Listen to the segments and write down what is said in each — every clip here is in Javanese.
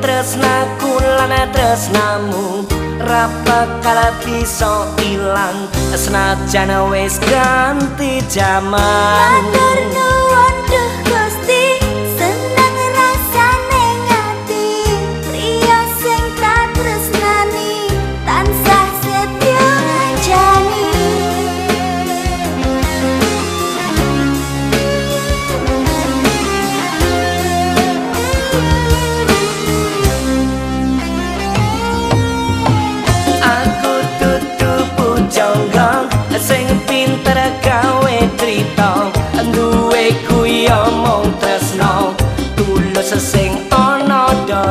tresnaku lan tresnamu rapa kala bisa ilang. Senajan wis ganti jaman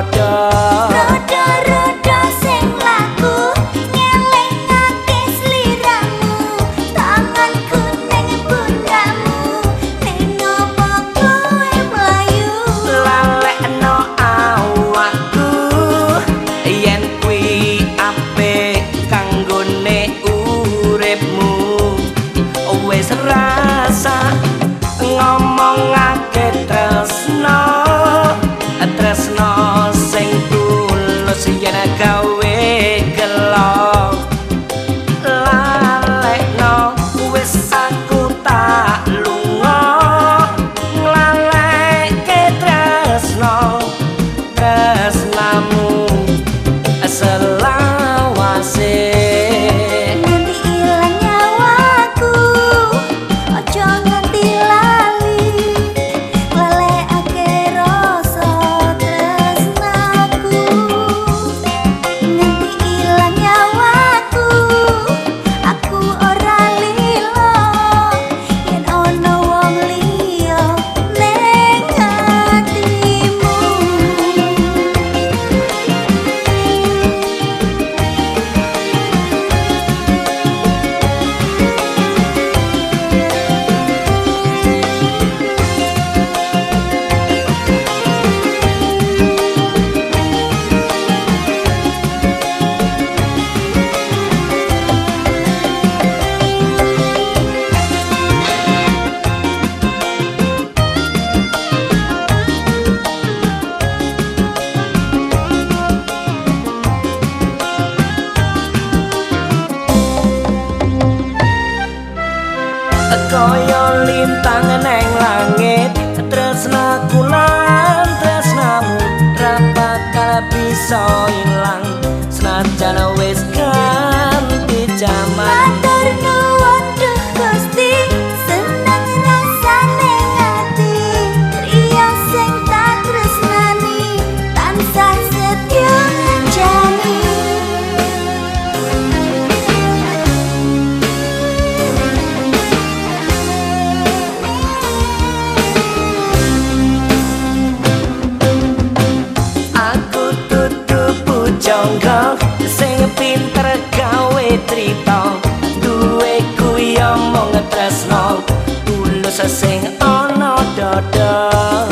ana dada kaya lintang neng langit. Tresna kulan tresnamu rapat bisa ilang sing ana dada